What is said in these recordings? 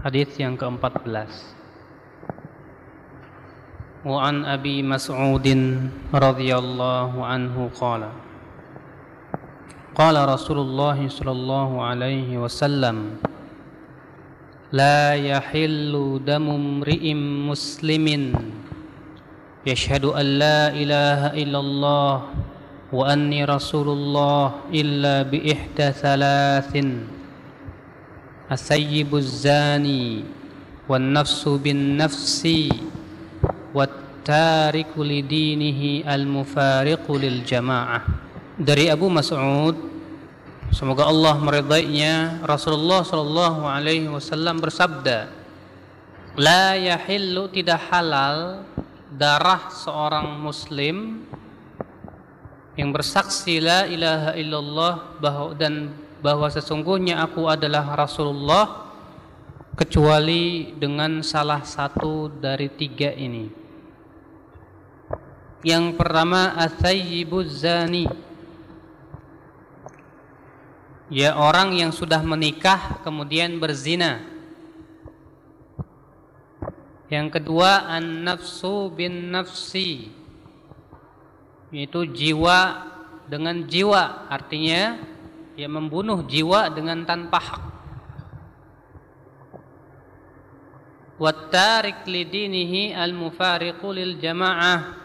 hadis yang ke-14. Wa an Abi Mas'ud radhiyallahu anhu qala. Qala Rasulullah sallallahu alaihi wasallam La yahillu damu mri'in muslimin. Yashhadu an la ilaha illallah wa anni asayyibu zani Wan nafsu bin nafsi Wat tariku lidinihi al mufariqu lil jama'ah Dari Abu Mas'ud Semoga Allah meridainya Rasulullah sallallahu Alaihi Wasallam bersabda La yahillu tidak halal darah seorang muslim yang bersaksi la ilaha illallah bahwa dan bahwa sesungguhnya aku adalah Rasulullah kecuali dengan salah satu dari tiga ini. Yang pertama athayyibuz zani. Ya orang yang sudah menikah kemudian berzina. Yang kedua an-nafsu bin nafsi. Yaitu jiwa dengan jiwa artinya ya membunuh jiwa dengan tanpa hak. Wattarik lidinihi al-mufariqu lil jamaah.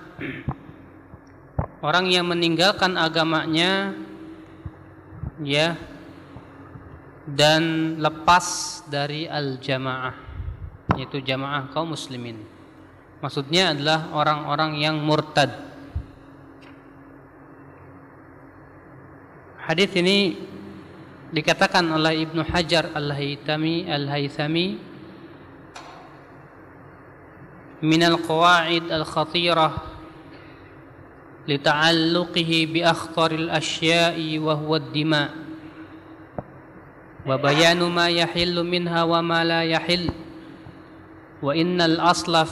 Orang yang meninggalkan agamanya ya dan lepas dari al-jamaah yaitu jamaah kaum muslimin. Maksudnya adalah orang-orang yang murtad Hadis ini dikatakan oleh Ibnu Hajar Al-Haytami Al-Haythami min al-qawaid al-khatirah lita'alluqihi bi akhtaril asya'i wa huwa ad-dima wa bayanu ma yahillu minha wa ma la yahill wa innal asla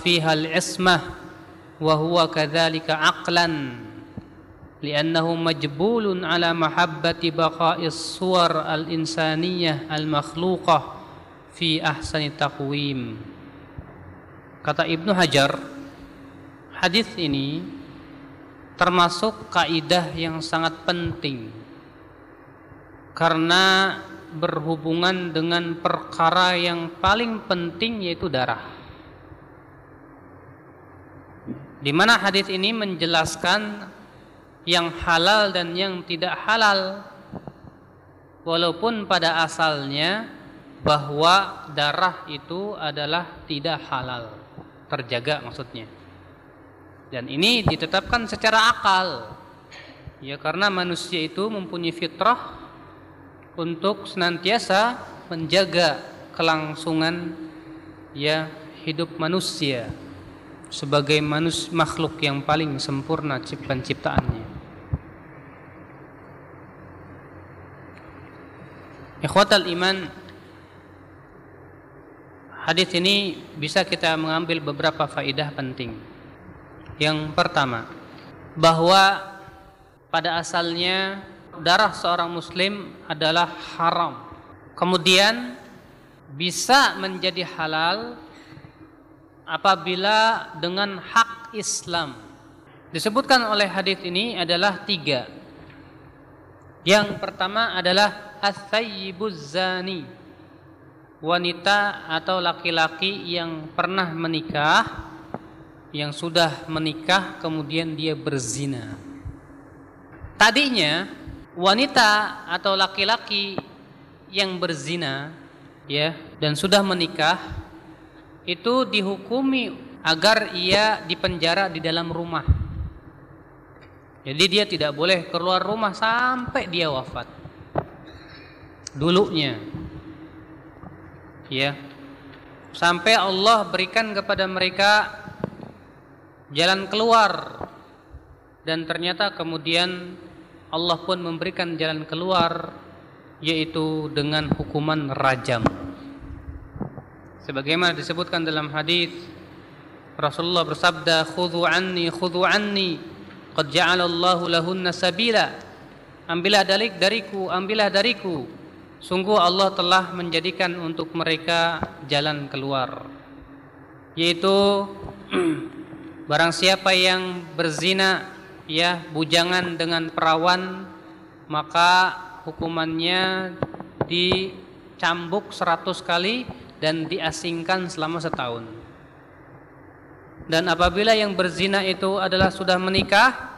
لأنه مجبول على محبة بقاء الصور الإنسانية المخلوقة في أحسن تقويم kata Ibnu Hajar hadis ini termasuk kaidah yang sangat penting karena berhubungan dengan perkara yang paling penting yaitu darah di mana hadis ini menjelaskan yang halal dan yang tidak halal. Walaupun pada asalnya bahwa darah itu adalah tidak halal terjaga maksudnya. Dan ini ditetapkan secara akal. Ya karena manusia itu mempunyai fitrah untuk senantiasa menjaga kelangsungan ya hidup manusia sebagai manusia makhluk yang paling sempurna penciptaannya Ikhwatal iman Hadis ini bisa kita mengambil beberapa faidah penting. Yang pertama, bahwa pada asalnya darah seorang muslim adalah haram. Kemudian bisa menjadi halal apabila dengan hak Islam. Disebutkan oleh hadis ini adalah tiga. Yang pertama adalah wanita atau laki-laki yang pernah menikah yang sudah menikah kemudian dia berzina. Tadinya wanita atau laki-laki yang berzina ya dan sudah menikah itu dihukumi agar ia dipenjara di dalam rumah. Jadi dia tidak boleh keluar rumah sampai dia wafat dulunya. Ya. Sampai Allah berikan kepada mereka jalan keluar. Dan ternyata kemudian Allah pun memberikan jalan keluar yaitu dengan hukuman rajam. Sebagaimana disebutkan dalam hadis Rasulullah bersabda khudhu anni khudhu anni qad ja'alallahu lahunna sabila. Ambillah dariku ambillah dariku Sungguh Allah telah menjadikan untuk mereka jalan keluar Yaitu Barang siapa yang berzina ya bujangan dengan perawan Maka hukumannya dicambuk seratus kali dan diasingkan selama setahun. Dan apabila yang berzina itu adalah sudah menikah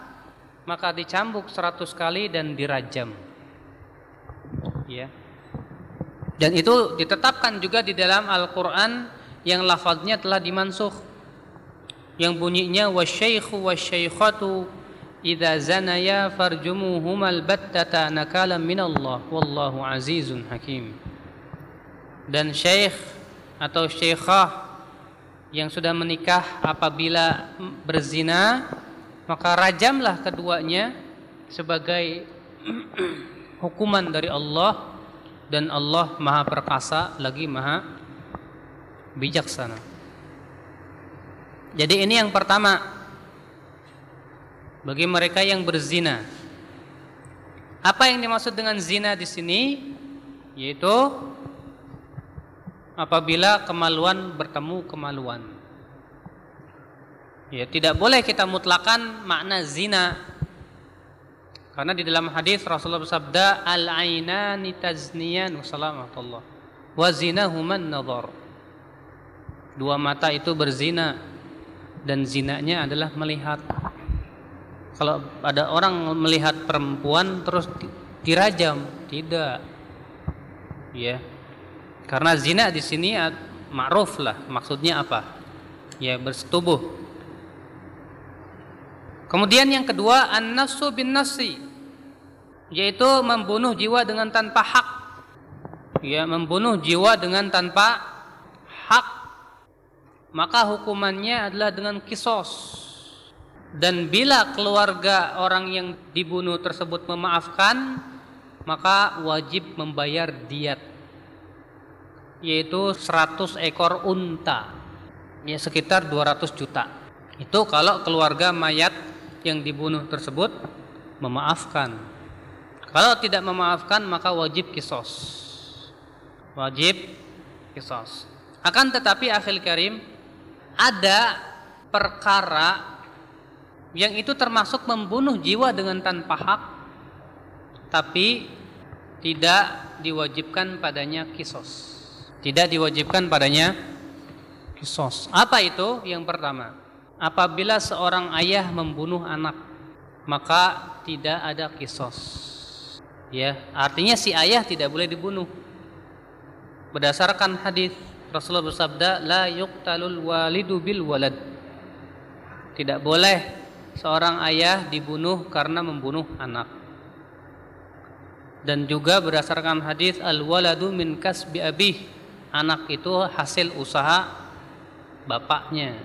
Maka dicambuk seratus kali dan dirajam. Ya dan itu ditetapkan juga di dalam Al-Quran yang lafaznya telah dimansuh. Yang bunyinya wasyaikhu wasyaikhatu idza zanaya farjumuhumal battata nakalam minallah wallahu azizun hakim. Dan syekh atau syekhah yang sudah menikah apabila berzina maka rajamlah keduanya sebagai hukuman dari Allah dan Allah Maha Perkasa lagi Maha Bijaksana. Jadi ini yang pertama bagi mereka yang berzina. Apa yang dimaksud dengan zina di sini? Yaitu apabila kemaluan bertemu kemaluan. Ya, tidak boleh kita mutlakan makna zina karena di dalam hadis Rasulullah bersabda al-ainani tazniyan wassalamatullah wa zinahuman nadhar. Dua mata itu berzina dan zinanya adalah melihat. Kalau ada orang melihat perempuan terus dirajam, tidak. Ya. Karena zina di sini ma'ruf lah, maksudnya apa? Ya bersetubuh. Kemudian yang kedua an-nafsu bin nafsi yaitu membunuh jiwa dengan tanpa hak. Ya membunuh jiwa dengan tanpa hak. Maka hukumannya adalah dengan kisos. Dan bila keluarga orang yang dibunuh tersebut memaafkan maka wajib membayar diat yaitu 100 ekor unta. Ya sekitar 200 juta. Itu kalau keluarga mayat yang dibunuh tersebut memaafkan kalau tidak memaafkan maka wajib kisos. Wajib kisos. Akan tetapi akhil karim ada perkara yang itu termasuk membunuh jiwa dengan tanpa hak tapi tidak diwajibkan padanya kisos. Tidak diwajibkan padanya kisos. Apa itu? Yang pertama, apabila seorang ayah membunuh anak maka tidak ada kisos Ya, artinya si ayah tidak boleh dibunuh. Berdasarkan hadis Rasulullah bersabda, "La yuqtalul walidu bil walad." Tidak boleh seorang ayah dibunuh karena membunuh anak. Dan juga berdasarkan hadis al-waladu min kasbi abih. Anak itu hasil usaha bapaknya.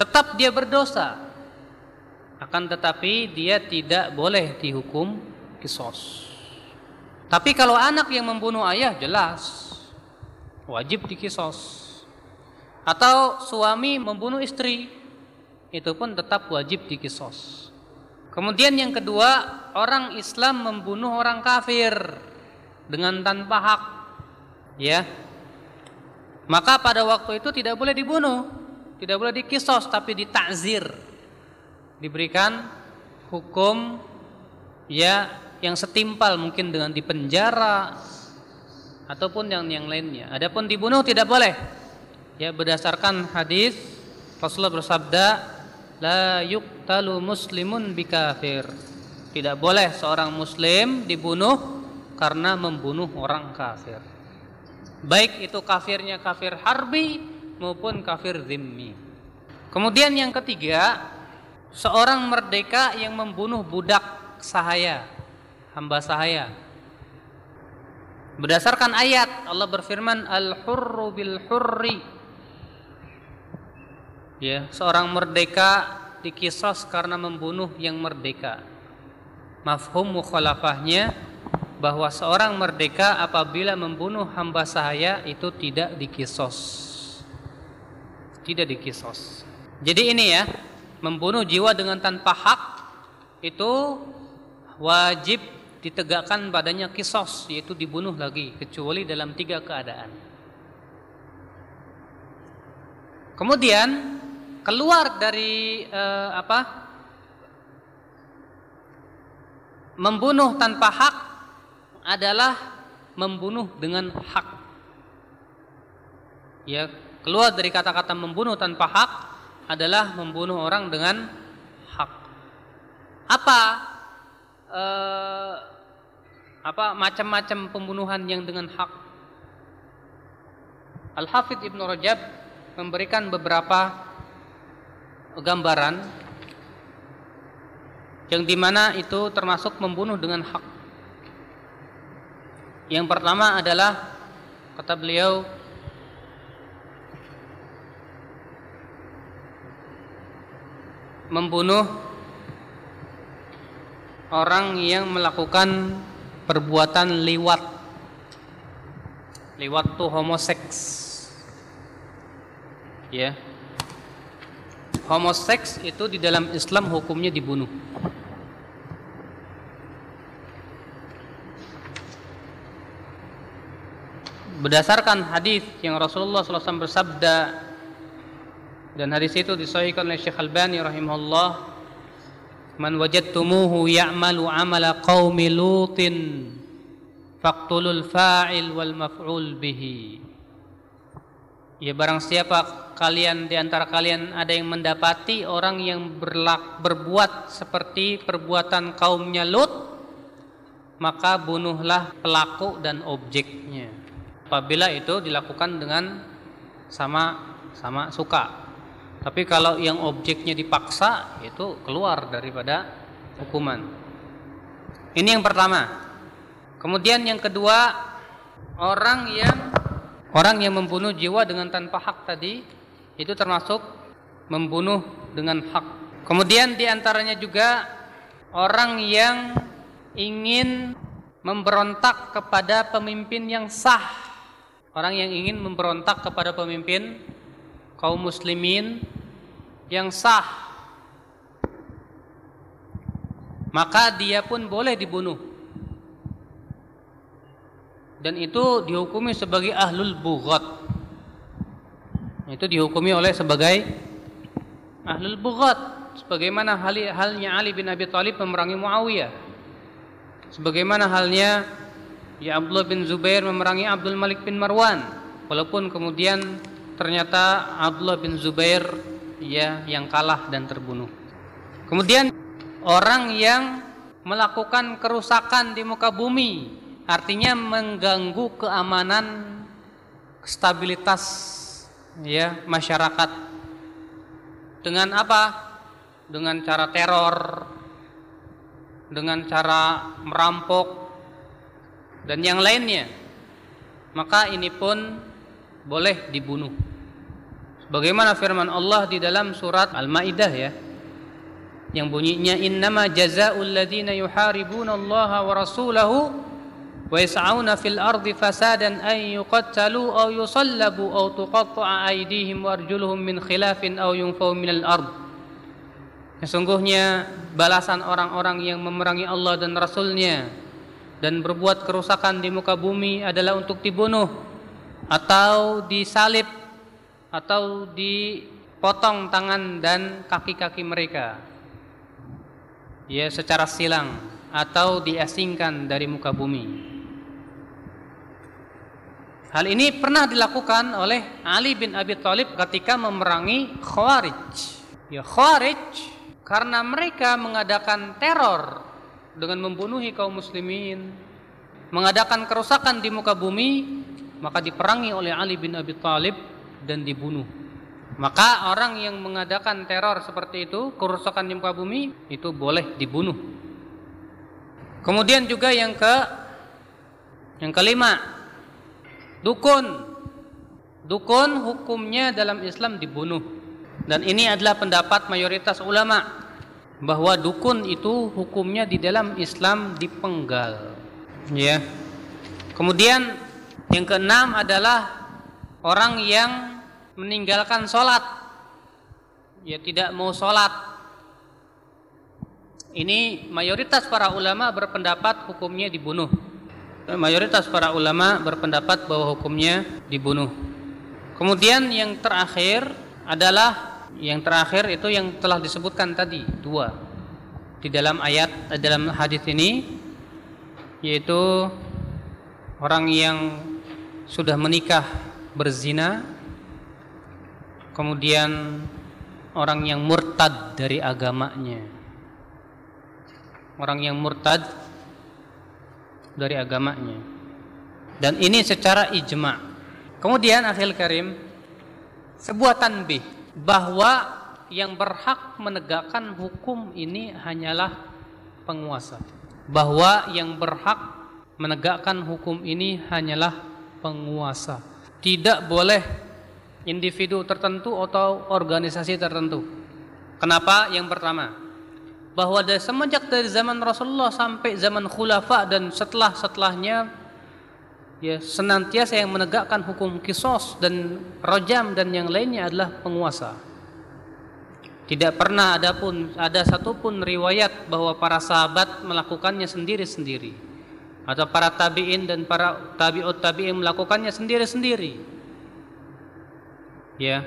Tetap dia berdosa. Akan tetapi dia tidak boleh dihukum kisos. Tapi kalau anak yang membunuh ayah jelas wajib dikisos. Atau suami membunuh istri itu pun tetap wajib dikisos. Kemudian yang kedua, orang Islam membunuh orang kafir dengan tanpa hak. Ya. Maka pada waktu itu tidak boleh dibunuh, tidak boleh dikisos tapi ditakzir. Diberikan hukum ya yang setimpal mungkin dengan dipenjara ataupun yang yang lainnya. Adapun dibunuh tidak boleh. Ya berdasarkan hadis Rasulullah bersabda, la yuqtalu muslimun bikafir. Tidak boleh seorang muslim dibunuh karena membunuh orang kafir. Baik itu kafirnya kafir harbi maupun kafir zimmi. Kemudian yang ketiga, seorang merdeka yang membunuh budak sahaya hamba sahaya. Berdasarkan ayat Allah berfirman al-hurru bil hurri. Ya, seorang merdeka dikisos karena membunuh yang merdeka. Mafhum mukhalafahnya bahwa seorang merdeka apabila membunuh hamba sahaya itu tidak dikisos. Tidak dikisos. Jadi ini ya, membunuh jiwa dengan tanpa hak itu wajib ditegakkan badannya kisos yaitu dibunuh lagi kecuali dalam tiga keadaan. Kemudian keluar dari uh, apa? Membunuh tanpa hak adalah membunuh dengan hak. Ya, keluar dari kata-kata membunuh tanpa hak adalah membunuh orang dengan hak. Apa uh, apa macam-macam pembunuhan yang dengan hak. Al-Hafidh Ibnu Rajab memberikan beberapa gambaran yang di mana itu termasuk membunuh dengan hak. Yang pertama adalah kata beliau membunuh orang yang melakukan perbuatan liwat. Liwat tuh homoseks. Ya. Homoseks itu di dalam Islam hukumnya dibunuh. Berdasarkan hadis yang Rasulullah SAW bersabda dan hadis itu disahihkan oleh Syekh Albani rahimahullah man wajadtumuhu ya'malu amala qaumi lutin faqtulul fa'il wal maf'ul bihi. Ya barang siapa kalian di antara kalian ada yang mendapati orang yang berlak, berbuat seperti perbuatan kaumnya Lut maka bunuhlah pelaku dan objeknya. Apabila itu dilakukan dengan sama sama suka tapi kalau yang objeknya dipaksa itu keluar daripada hukuman. Ini yang pertama. Kemudian yang kedua, orang yang orang yang membunuh jiwa dengan tanpa hak tadi itu termasuk membunuh dengan hak. Kemudian di antaranya juga orang yang ingin memberontak kepada pemimpin yang sah. Orang yang ingin memberontak kepada pemimpin kaum muslimin yang sah maka dia pun boleh dibunuh. Dan itu dihukumi sebagai ahlul bughat. Itu dihukumi oleh sebagai ahlul bughat. Sebagaimana halnya Ali bin Abi Thalib memerangi Muawiyah. Sebagaimana halnya ya Abdullah bin Zubair memerangi Abdul Malik bin Marwan. Walaupun kemudian ternyata Abdullah bin Zubair ya yang kalah dan terbunuh. Kemudian orang yang melakukan kerusakan di muka bumi artinya mengganggu keamanan stabilitas ya masyarakat dengan apa? Dengan cara teror, dengan cara merampok dan yang lainnya. Maka ini pun boleh dibunuh. Bagaimana firman Allah di dalam surat Al-Maidah ya. Yang bunyinya innama jazaa'ul ladzina yuharibuna Allah wa rasulahu wa yas'auna fil ardi fasadan ay yuqattalu aw yusallabu aw tuqatta'a aydihim wa arjuluhum min khilafin aw yunfaw minal ard. Sesungguhnya balasan orang-orang yang memerangi Allah dan Rasulnya dan berbuat kerusakan di muka bumi adalah untuk dibunuh atau disalib atau dipotong tangan dan kaki-kaki mereka ya secara silang atau diasingkan dari muka bumi Hal ini pernah dilakukan oleh Ali bin Abi Thalib ketika memerangi Khawarij. Ya Khawarij karena mereka mengadakan teror dengan membunuhi kaum muslimin, mengadakan kerusakan di muka bumi, maka diperangi oleh Ali bin Abi Thalib dan dibunuh. Maka orang yang mengadakan teror seperti itu, kerusakan di muka bumi, itu boleh dibunuh. Kemudian juga yang ke Yang kelima, dukun. Dukun hukumnya dalam Islam dibunuh. Dan ini adalah pendapat mayoritas ulama bahwa dukun itu hukumnya di dalam Islam dipenggal. Ya. Kemudian yang keenam adalah orang yang meninggalkan sholat. Ya tidak mau sholat. Ini mayoritas para ulama berpendapat hukumnya dibunuh. Mayoritas para ulama berpendapat bahwa hukumnya dibunuh. Kemudian yang terakhir adalah yang terakhir itu yang telah disebutkan tadi dua di dalam ayat dalam hadis ini yaitu orang yang sudah menikah berzina kemudian orang yang murtad dari agamanya. Orang yang murtad dari agamanya. Dan ini secara ijma. Kemudian akhil karim sebuah tanbih bahwa yang berhak menegakkan hukum ini hanyalah penguasa. Bahwa yang berhak menegakkan hukum ini hanyalah penguasa. Tidak boleh individu tertentu atau organisasi tertentu. Kenapa? Yang pertama, bahwa dari semenjak dari zaman Rasulullah sampai zaman khulafa dan setelah setelahnya ya senantiasa yang menegakkan hukum kisos dan rojam dan yang lainnya adalah penguasa. Tidak pernah ada pun ada satupun riwayat bahwa para sahabat melakukannya sendiri-sendiri atau para tabi'in dan para tabi'ut tabi'in melakukannya sendiri-sendiri. Ya.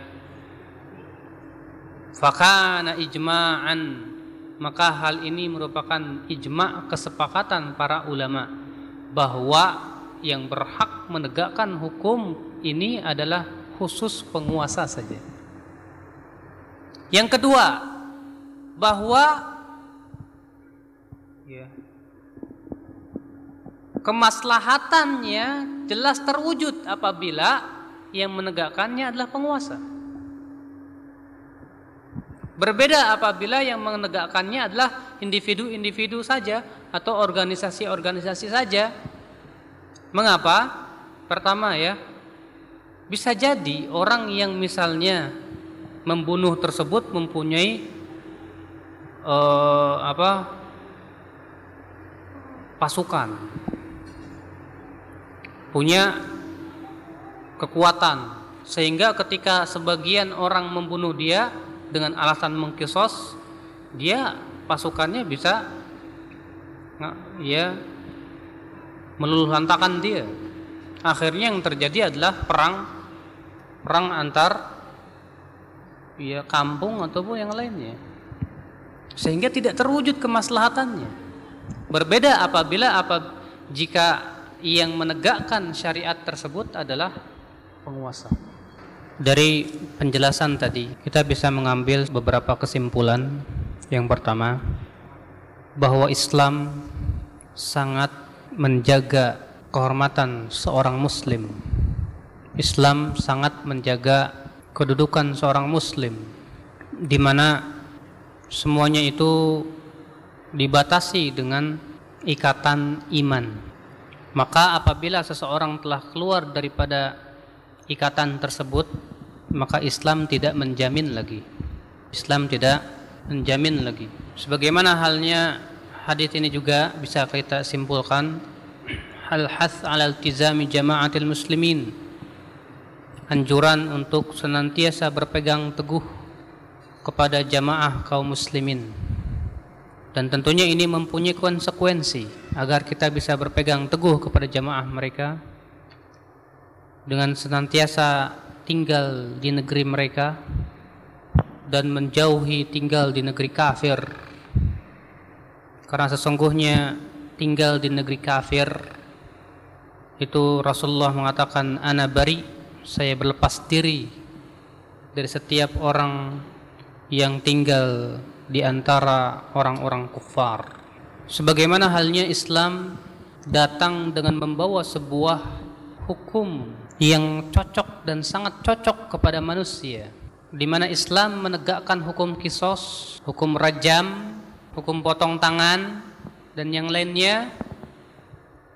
Fakana ijma'an maka hal ini merupakan ijma' kesepakatan para ulama bahwa yang berhak menegakkan hukum ini adalah khusus penguasa saja. Yang kedua, bahwa kemaslahatannya jelas terwujud apabila yang menegakkannya adalah penguasa. Berbeda apabila yang menegakkannya adalah individu-individu saja atau organisasi-organisasi saja. Mengapa? Pertama ya, bisa jadi orang yang misalnya membunuh tersebut mempunyai uh, apa pasukan punya kekuatan. Sehingga ketika sebagian orang membunuh dia dengan alasan mengkisos dia pasukannya bisa ya meluluh lantakan dia. Akhirnya yang terjadi adalah perang perang antar ya kampung ataupun yang lainnya. Sehingga tidak terwujud kemaslahatannya. Berbeda apabila apa jika yang menegakkan syariat tersebut adalah penguasa. Dari penjelasan tadi, kita bisa mengambil beberapa kesimpulan. Yang pertama, bahwa Islam sangat menjaga kehormatan seorang muslim. Islam sangat menjaga kedudukan seorang muslim di mana semuanya itu dibatasi dengan ikatan iman maka apabila seseorang telah keluar daripada ikatan tersebut, maka Islam tidak menjamin lagi. Islam tidak menjamin lagi. Sebagaimana halnya hadis ini juga bisa kita simpulkan hal has ala iltizami jama'atil muslimin. Anjuran untuk senantiasa berpegang teguh kepada jamaah kaum muslimin dan tentunya ini mempunyai konsekuensi agar kita bisa berpegang teguh kepada jamaah mereka dengan senantiasa tinggal di negeri mereka dan menjauhi tinggal di negeri kafir. Karena sesungguhnya tinggal di negeri kafir itu Rasulullah mengatakan ana bari saya berlepas diri dari setiap orang yang tinggal di antara orang-orang kufar. Sebagaimana halnya Islam datang dengan membawa sebuah hukum yang cocok dan sangat cocok kepada manusia. Di mana Islam menegakkan hukum kisos, hukum rajam, hukum potong tangan dan yang lainnya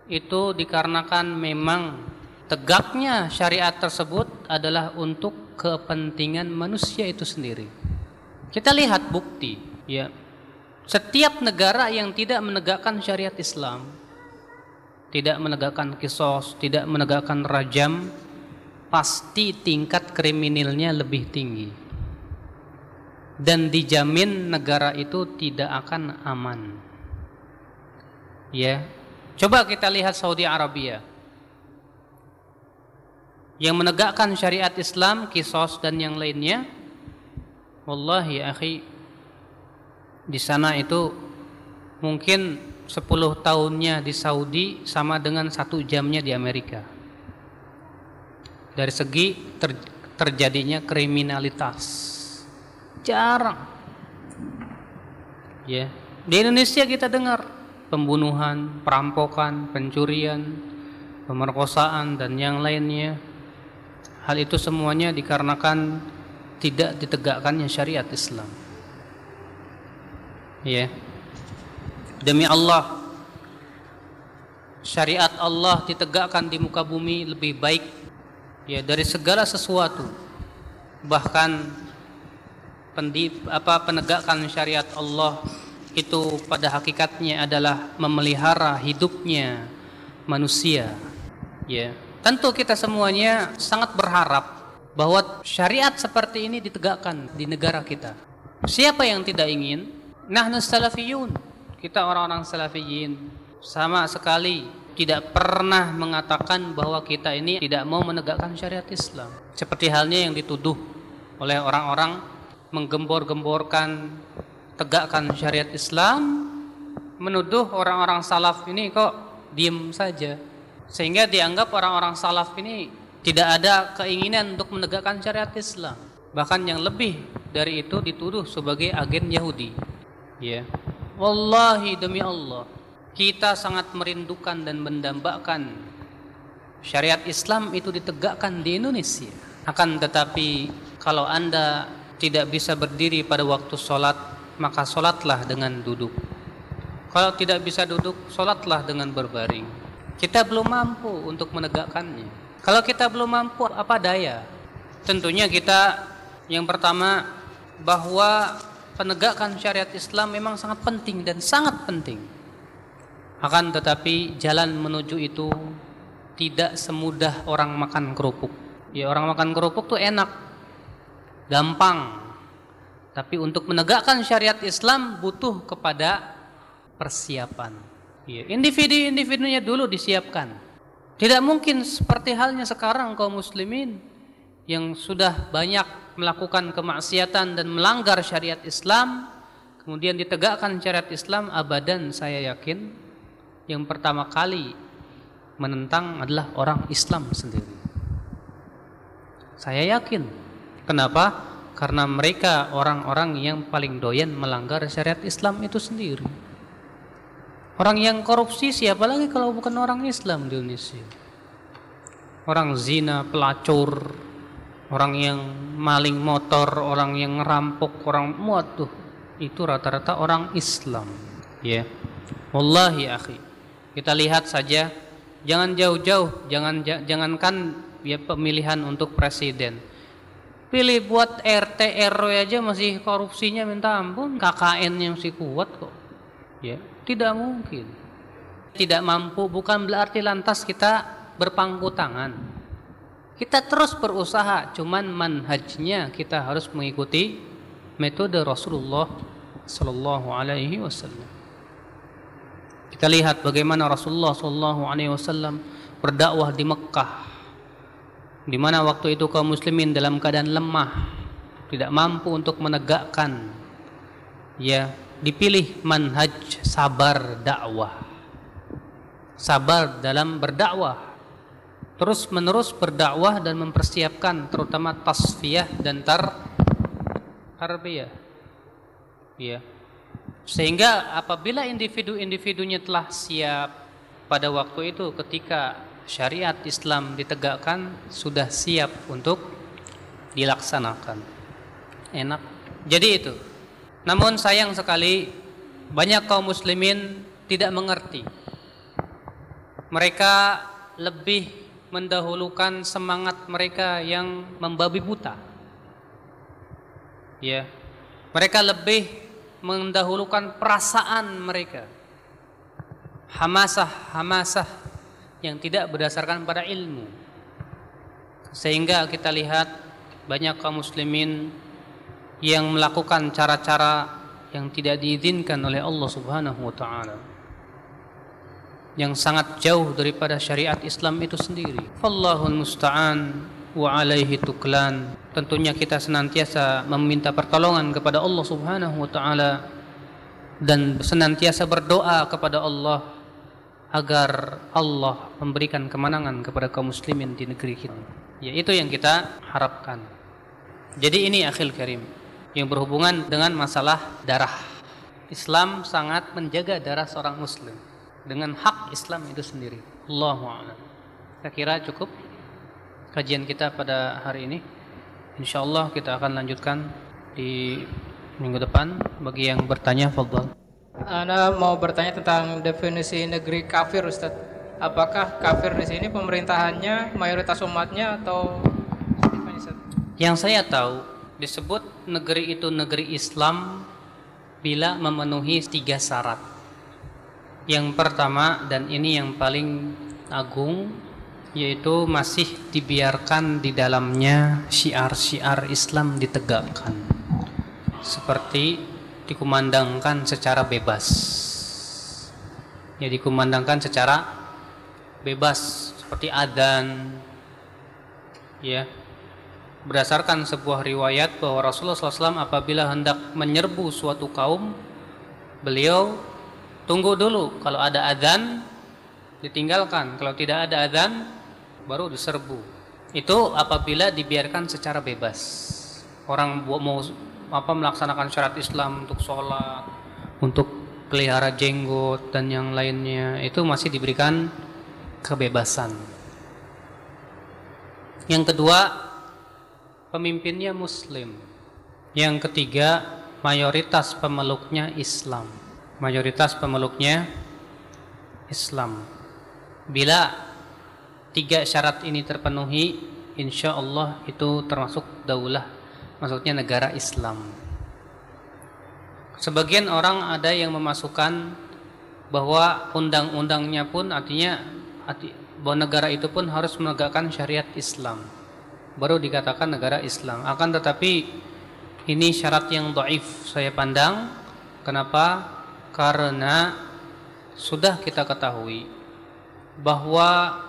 itu dikarenakan memang tegaknya syariat tersebut adalah untuk kepentingan manusia itu sendiri. Kita lihat bukti, ya. Setiap negara yang tidak menegakkan syariat Islam, tidak menegakkan kisos, tidak menegakkan rajam, pasti tingkat kriminalnya lebih tinggi. Dan dijamin negara itu tidak akan aman. Ya. Coba kita lihat Saudi Arabia. Yang menegakkan syariat Islam, kisos dan yang lainnya. Wallahi akhi di sana itu mungkin 10 tahunnya di Saudi sama dengan satu jamnya di Amerika. Dari segi ter, terjadinya kriminalitas. Jarang. Ya. Di Indonesia kita dengar pembunuhan perampokan pencurian pemerkosaan dan yang lainnya. Hal itu semuanya dikarenakan tidak ditegakkannya syariat Islam ya Demi Allah syariat Allah ditegakkan di muka bumi lebih baik ya dari segala sesuatu. Bahkan pendip, apa penegakan syariat Allah itu pada hakikatnya adalah memelihara hidupnya manusia. Ya. Tentu kita semuanya sangat berharap bahwa syariat seperti ini ditegakkan di negara kita. Siapa yang tidak ingin? Nahnu salafiyun kita orang-orang salafiyin sama sekali tidak pernah mengatakan bahwa kita ini tidak mau menegakkan syariat Islam. Seperti halnya yang dituduh oleh orang-orang menggembor-gemborkan tegakkan syariat Islam, menuduh orang-orang salaf ini kok diem saja. Sehingga dianggap orang-orang salaf ini tidak ada keinginan untuk menegakkan syariat Islam. Bahkan yang lebih dari itu dituduh sebagai agen Yahudi. Ya. Wallahi demi Allah Kita sangat merindukan dan mendambakan Syariat Islam itu ditegakkan di Indonesia. Akan tetapi Kalau anda tidak bisa berdiri pada waktu sholat Maka sholatlah dengan duduk. Kalau tidak bisa duduk Sholatlah dengan berbaring. Kita belum mampu untuk menegakkannya. Kalau kita belum mampu apa daya? Tentunya kita Yang pertama Bahwa penegakan syariat Islam memang sangat penting dan sangat penting. Akan tetapi jalan menuju itu tidak semudah orang makan kerupuk. Ya orang makan kerupuk tuh enak, gampang. Tapi untuk menegakkan syariat Islam butuh kepada persiapan. Ya, individu-individunya dulu disiapkan. Tidak mungkin seperti halnya sekarang kaum muslimin yang sudah banyak melakukan kemaksiatan dan melanggar syariat Islam kemudian ditegakkan syariat Islam abadan saya yakin yang pertama kali menentang adalah orang Islam sendiri. Saya yakin. Kenapa? Karena mereka orang-orang yang paling doyan melanggar syariat Islam itu sendiri. Orang yang korupsi siapa lagi kalau bukan orang Islam di Indonesia? Orang zina pelacur orang yang maling motor, orang yang ngerampok, orang tuh itu rata-rata orang Islam, ya. Wallahi akhi. Kita lihat saja jangan jauh-jauh, jangan jangankan ya pemilihan untuk presiden. Pilih buat RT RW aja masih korupsinya minta ampun, KKN-nya masih kuat kok. Ya, tidak mungkin. Tidak mampu bukan berarti lantas kita berpangku tangan kita terus berusaha, cuman manhajnya kita harus mengikuti metode Rasulullah sallallahu alaihi wasallam. Kita lihat bagaimana Rasulullah sallallahu alaihi wasallam berdakwah di Mekah. Di mana waktu itu kaum muslimin dalam keadaan lemah, tidak mampu untuk menegakkan ya, dipilih manhaj sabar dakwah. Sabar dalam berdakwah terus menerus berdakwah dan mempersiapkan terutama tasfiyah dan tar tarbiyah. Ya. Sehingga apabila individu-individunya telah siap pada waktu itu ketika syariat Islam ditegakkan sudah siap untuk dilaksanakan. Enak. Jadi itu. Namun sayang sekali banyak kaum muslimin tidak mengerti mereka lebih mendahulukan semangat mereka yang membabi buta. Ya. Mereka lebih mendahulukan perasaan mereka. Hamasah-hamasah yang tidak berdasarkan pada ilmu. Sehingga kita lihat banyak kaum muslimin yang melakukan cara-cara yang tidak diizinkan oleh Allah Subhanahu wa taala yang sangat jauh daripada syariat Islam itu sendiri. Fallahul musta'an wa alaihi tuklan. Tentunya kita senantiasa meminta pertolongan kepada Allah Subhanahu wa taala dan senantiasa berdoa kepada Allah agar Allah memberikan kemenangan kepada kaum muslimin di negeri kita. Ya, itu yang kita harapkan. Jadi ini akhil karim yang berhubungan dengan masalah darah. Islam sangat menjaga darah seorang muslim dengan hak Islam itu sendiri. Allahu a'lam. Saya kira cukup kajian kita pada hari ini. Insyaallah kita akan lanjutkan di minggu depan bagi yang bertanya fadhal. Ana mau bertanya tentang definisi negeri kafir Ustaz. Apakah kafir di sini pemerintahannya mayoritas umatnya atau Yang saya tahu disebut negeri itu negeri Islam bila memenuhi tiga syarat yang pertama dan ini yang paling agung yaitu masih dibiarkan di dalamnya syiar-syiar Islam ditegakkan. Seperti dikumandangkan secara bebas. Ya dikumandangkan secara bebas seperti adzan ya berdasarkan sebuah riwayat bahwa Rasulullah SAW apabila hendak menyerbu suatu kaum beliau Tunggu dulu kalau ada adzan ditinggalkan, kalau tidak ada adzan baru diserbu. Itu apabila dibiarkan secara bebas. Orang mau apa melaksanakan syarat Islam untuk sholat, untuk pelihara jenggot dan yang lainnya itu masih diberikan kebebasan. Yang kedua, pemimpinnya muslim. Yang ketiga, mayoritas pemeluknya Islam mayoritas pemeluknya Islam. Bila tiga syarat ini terpenuhi, insya Allah itu termasuk daulah, maksudnya negara Islam. Sebagian orang ada yang memasukkan bahwa undang-undangnya pun artinya bahwa negara itu pun harus menegakkan syariat Islam. Baru dikatakan negara Islam. Akan tetapi ini syarat yang doif saya pandang. Kenapa? Karena sudah kita ketahui bahwa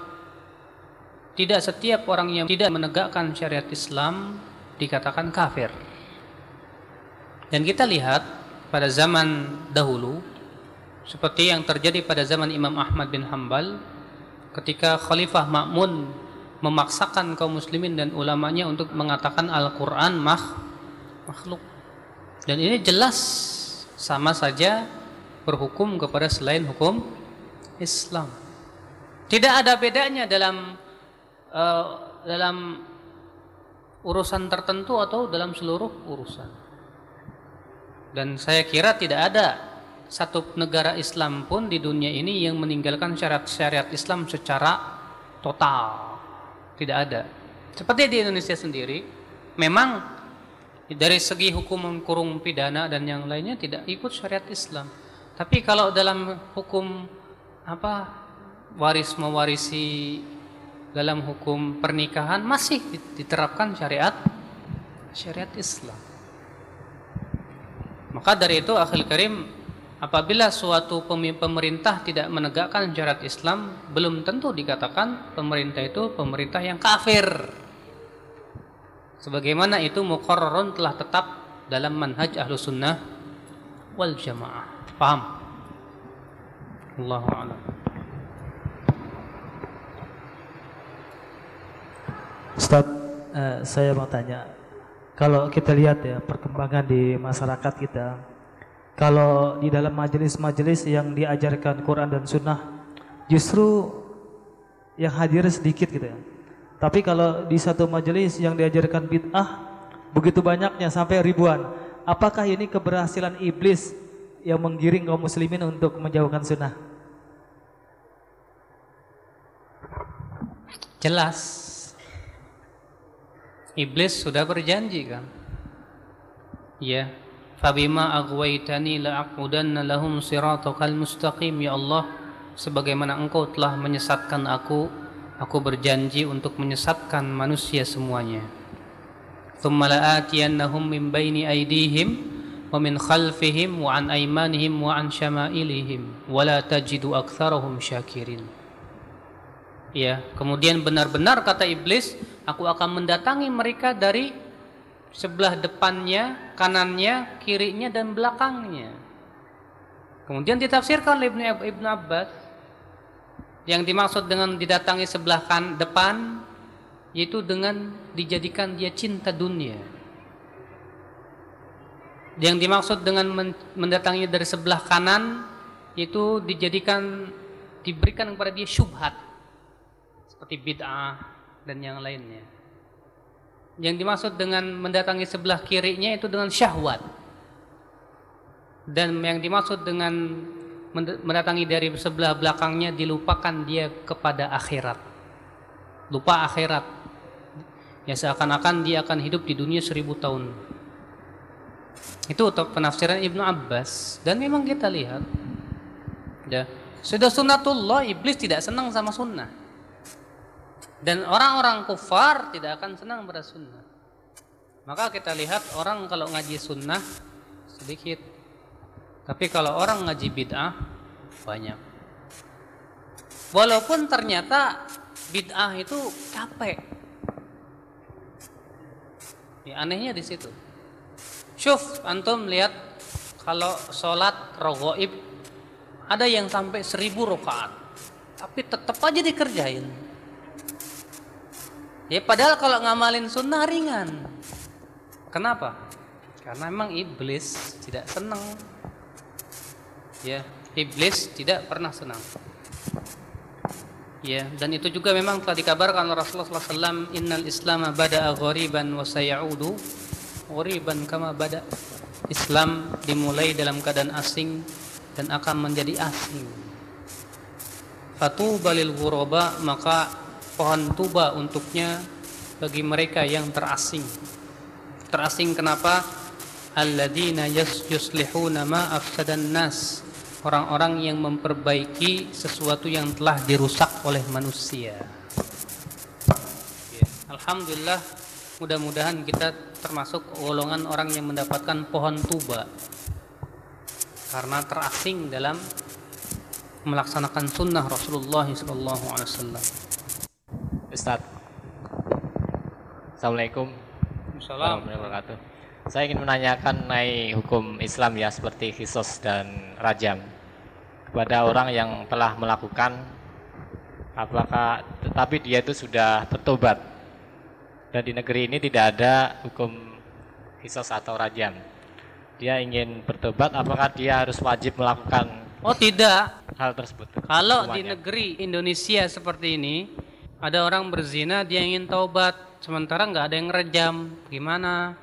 tidak setiap orang yang tidak menegakkan syariat Islam dikatakan kafir. Dan kita lihat pada zaman dahulu seperti yang terjadi pada zaman Imam Ahmad bin Hambal ketika Khalifah Ma'mun memaksakan kaum muslimin dan ulamanya untuk mengatakan Al-Qur'an makhluk. Dan ini jelas sama saja berhukum kepada selain hukum Islam. Tidak ada bedanya dalam uh, dalam urusan tertentu atau dalam seluruh urusan. Dan saya kira tidak ada satu negara Islam pun di dunia ini yang meninggalkan syariat-syariat Islam secara total. Tidak ada. Seperti di Indonesia sendiri, memang dari segi hukum kurung pidana dan yang lainnya tidak ikut syariat Islam. Tapi kalau dalam hukum apa waris mewarisi dalam hukum pernikahan masih diterapkan syariat syariat Islam. Maka dari itu akhil karim apabila suatu pemerintah tidak menegakkan syariat Islam belum tentu dikatakan pemerintah itu pemerintah yang kafir. Sebagaimana itu muqarrarun telah tetap dalam manhaj ahlu sunnah wal jamaah. Paham? Allahu a'lam. Ustaz, uh, saya mau tanya, kalau kita lihat ya perkembangan di masyarakat kita, kalau di dalam majelis-majelis yang diajarkan Quran dan Sunnah, justru yang hadir sedikit gitu ya. Tapi kalau di satu majelis yang diajarkan bid'ah, begitu banyaknya sampai ribuan. Apakah ini keberhasilan iblis yang menggiring kaum muslimin untuk menjauhkan sunnah? Jelas. Iblis sudah berjanji kan? Ya. Fabima aghwaytani la'aqudanna lahum siratakal mustaqim ya Allah sebagaimana engkau telah menyesatkan aku aku berjanji untuk menyesatkan manusia semuanya. Thumma la'atiyannahum min baini aydihim an aymanihim wa an syama'ilihim wa la tajidu aktsarahum syakirin. Ya, kemudian benar-benar kata iblis, aku akan mendatangi mereka dari sebelah depannya, kanannya, kirinya dan belakangnya. Kemudian ditafsirkan oleh Ibnu Ibnu Abbas yang dimaksud dengan didatangi sebelah kan depan yaitu dengan dijadikan dia cinta dunia. Yang dimaksud dengan mendatangi dari sebelah kanan yaitu dijadikan diberikan kepada dia syubhat seperti bid'ah dan yang lainnya. Yang dimaksud dengan mendatangi sebelah kirinya itu dengan syahwat. Dan yang dimaksud dengan mendatangi dari sebelah belakangnya dilupakan dia kepada akhirat. Lupa akhirat. Ya seakan-akan dia akan hidup di dunia seribu tahun. Itu untuk penafsiran Ibnu Abbas dan memang kita lihat ya sudah sunnatullah iblis tidak senang sama sunnah dan orang-orang kufar tidak akan senang pada sunnah. Maka kita lihat orang kalau ngaji sunnah sedikit. Tapi kalau orang ngaji bid'ah banyak. Walaupun ternyata bid'ah itu capek. Ya, anehnya di situ. Syuf, antum lihat kalau sholat rogoib ada yang sampai seribu rakaat, tapi tetap aja dikerjain. Ya padahal kalau ngamalin sunnah ringan. Kenapa? Karena memang iblis tidak senang. Ya, iblis tidak pernah senang. Ya, dan itu juga memang telah dikabarkan Rasulullah SAW, Innal Islam bada'a ghariban wa ghariban kama bada. Islam dimulai dalam keadaan asing dan akan menjadi asing. Fatu balil ghuraba maka pohon tuba untuknya bagi mereka yang terasing. Terasing kenapa? Alladzina yuslihuna ma afsadan nas. Orang-orang yang memperbaiki sesuatu yang telah dirusak oleh manusia. Alhamdulillah mudah-mudahan kita termasuk golongan orang yang mendapatkan pohon tuba karena terasing dalam melaksanakan sunnah Rasulullah SAW. Ustaz. Assalamualaikum warahmatullahi wabarakatuh. Saya ingin menanyakan mengenai hukum Islam ya seperti kisos dan rajam kepada orang yang telah melakukan apakah tetapi dia itu sudah bertobat dan di negeri ini tidak ada hukum kisos atau rajam. Dia ingin bertobat apakah dia harus wajib melakukan Oh tidak. hal tersebut? Kalau di negeri Indonesia seperti ini, ada orang berzina dia ingin taubat, sementara nggak ada yang rejam, gimana?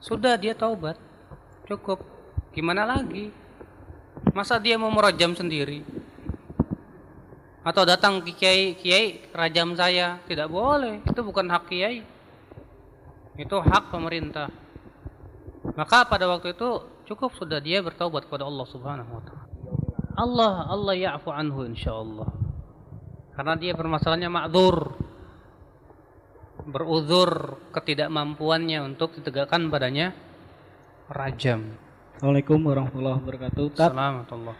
Sudah dia taubat, cukup. Gimana lagi? Masa dia mau merajam sendiri? Atau datang ke kiai, kiai rajam saya? Tidak boleh, itu bukan hak kiai. Itu hak pemerintah. Maka pada waktu itu cukup sudah dia bertaubat kepada Allah Subhanahu wa taala. Allah Allah ya'fu anhu insyaallah. Karena dia permasalahannya ma'dzur. Beruzur ketidakmampuannya untuk ditegakkan padanya rajam. Assalamualaikum warahmatullahi wabarakatuh. Tat, Assalamualaikum.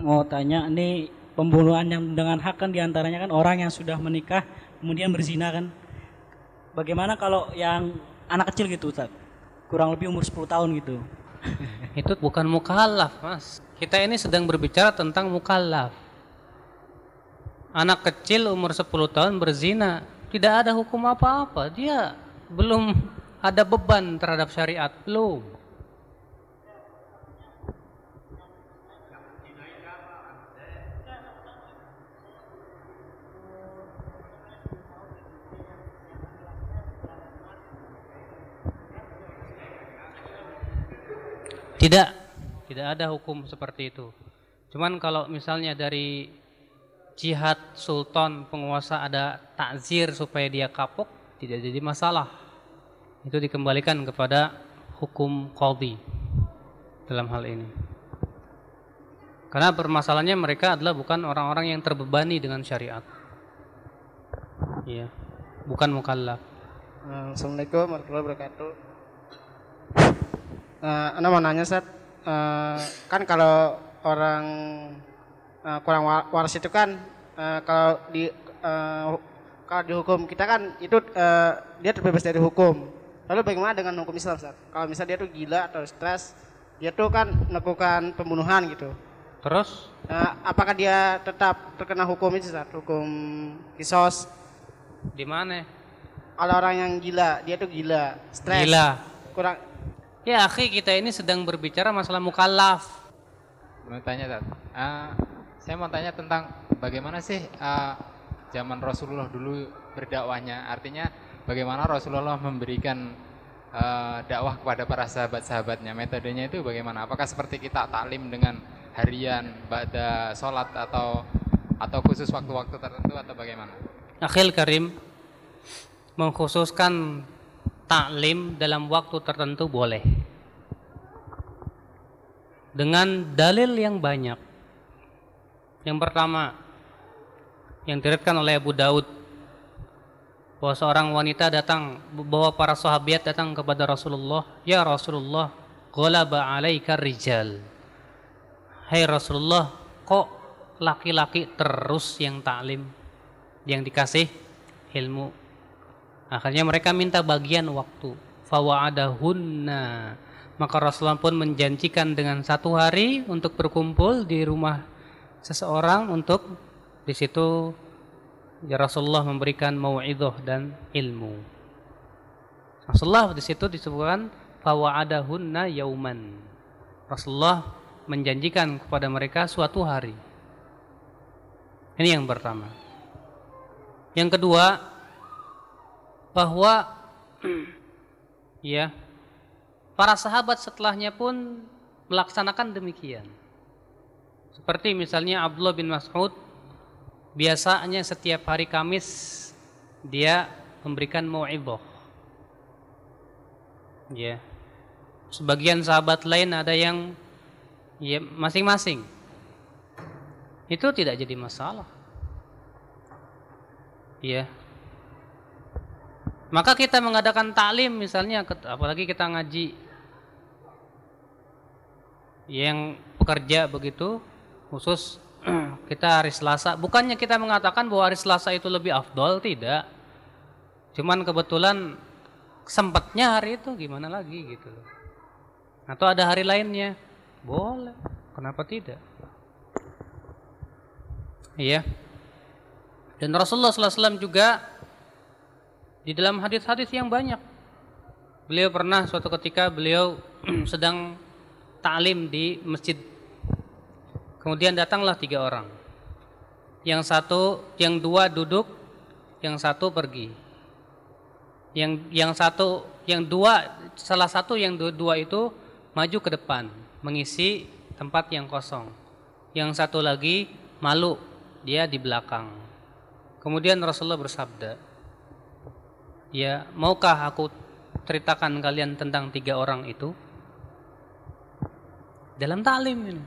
mau tanya ini pembunuhan yang dengan hak kan di antaranya kan orang yang sudah menikah kemudian berzina kan. Bagaimana kalau yang anak kecil gitu Ustaz? Kurang lebih umur 10 tahun gitu. Itu bukan mukallaf, Mas. Kita ini sedang berbicara tentang mukallaf. Anak kecil umur 10 tahun berzina, tidak ada hukum apa-apa. Dia belum ada beban terhadap syariat, belum. Tidak, tidak ada hukum seperti itu. Cuman kalau misalnya dari jihad sultan penguasa ada takzir supaya dia kapok tidak jadi masalah. Itu dikembalikan kepada hukum qadhi dalam hal ini. Karena permasalahannya mereka adalah bukan orang-orang yang terbebani dengan syariat. Ya bukan mukallaf. Assalamualaikum warahmatullahi wabarakatuh uh, Anda mau nanya Ustaz uh, kan kalau orang uh, kurang waras itu kan uh, kalau di uh, kalau dihukum kita kan itu uh, dia terbebas dari hukum. Lalu bagaimana dengan hukum Islam, Ustaz? Kalau misalnya dia tuh gila atau stres, dia tuh kan melakukan pembunuhan gitu. Terus? Uh, apakah dia tetap terkena hukum itu, Ustaz? Hukum kisos? Di mana? Kalau orang yang gila, dia tuh gila, stres. Gila. Kurang. Ya, akhi kita ini sedang berbicara masalah mukallaf. Mau tanya. Uh, saya mau tanya tentang bagaimana sih uh, zaman Rasulullah dulu berdakwahnya. Artinya bagaimana Rasulullah memberikan uh, dakwah kepada para sahabat-sahabatnya. Metodenya itu bagaimana? Apakah seperti kita taklim dengan harian, pada sholat atau atau khusus waktu-waktu tertentu atau bagaimana? Akhil Karim mengkhususkan taklim dalam waktu tertentu boleh. Dengan dalil yang banyak. Yang pertama, yang diriwayatkan oleh Abu Daud bahwa seorang wanita datang bahwa para sahabat datang kepada Rasulullah, "Ya Rasulullah, ghalaba 'alaika rijal." Hai Rasulullah, kok laki-laki terus yang taklim, yang dikasih ilmu. Akhirnya mereka minta bagian waktu. Fawa'adahunna. Maka Rasulullah pun menjanjikan dengan satu hari untuk berkumpul di rumah seseorang untuk di situ ya Rasulullah memberikan mau'idhah dan ilmu. Rasulullah di situ disebutkan fawa'adahunna yauman. Rasulullah menjanjikan kepada mereka suatu hari. Ini yang pertama. Yang kedua bahwa ya para sahabat setelahnya pun melaksanakan demikian. Seperti misalnya Abdullah bin Mas'ud biasanya setiap hari Kamis dia memberikan mau'idhah. Ya. Sebagian sahabat lain ada yang ya masing-masing. Itu tidak jadi masalah. Ya. Maka kita mengadakan taklim misalnya apalagi kita ngaji yang pekerja begitu khusus kita hari Selasa, bukannya kita mengatakan bahwa hari Selasa itu lebih afdol, tidak. Cuman kebetulan sempatnya hari itu gimana lagi gitu. Atau ada hari lainnya, boleh. Kenapa tidak? Iya. Dan Rasulullah SAW juga di dalam hadis-hadis yang banyak, beliau pernah suatu ketika beliau sedang ta'lim di masjid Kemudian datanglah tiga orang. Yang satu, yang dua duduk, yang satu pergi. Yang yang satu, yang dua, salah satu yang dua, dua itu maju ke depan, mengisi tempat yang kosong. Yang satu lagi malu, dia di belakang. Kemudian Rasulullah bersabda, "Ya, maukah aku ceritakan kalian tentang tiga orang itu?" Dalam talim ini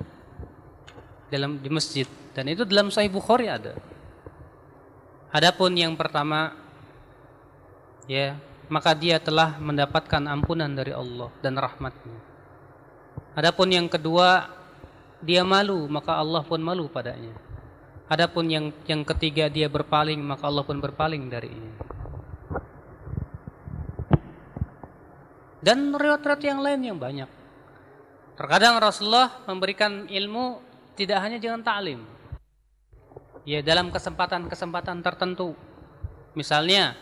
dalam di masjid dan itu dalam Sahih Bukhari ada. Adapun yang pertama ya, maka dia telah mendapatkan ampunan dari Allah dan rahmatnya. Adapun yang kedua dia malu, maka Allah pun malu padanya. Adapun yang yang ketiga dia berpaling, maka Allah pun berpaling darinya. Dan riwayat-riwayat yang lain yang banyak. Terkadang Rasulullah memberikan ilmu tidak hanya jangan taklim. Ya, dalam kesempatan-kesempatan tertentu. Misalnya,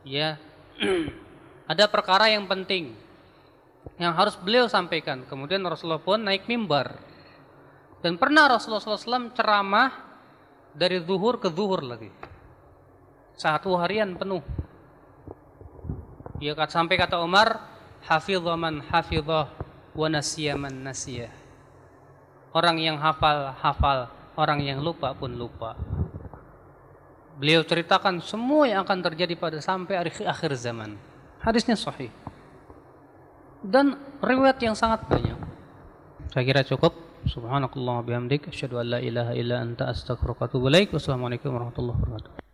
ya, ada perkara yang penting yang harus beliau sampaikan. Kemudian Rasulullah pun naik mimbar. Dan pernah Rasulullah SAW ceramah dari zuhur ke zuhur lagi. Satu harian penuh. Ya, sampai kata Umar, hafidhah man hafidhah wa nasiyah man nasiyah orang yang hafal hafal orang yang lupa pun lupa. Beliau ceritakan semua yang akan terjadi pada sampai akhir, akhir zaman. Hadisnya sahih. Dan riwayat yang sangat banyak. Saya kira cukup. Subhanakallah bihamdik asyhadu an la ilaha illa anta ilaik. Wassalamualaikum warahmatullahi wabarakatuh.